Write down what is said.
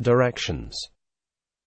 Directions.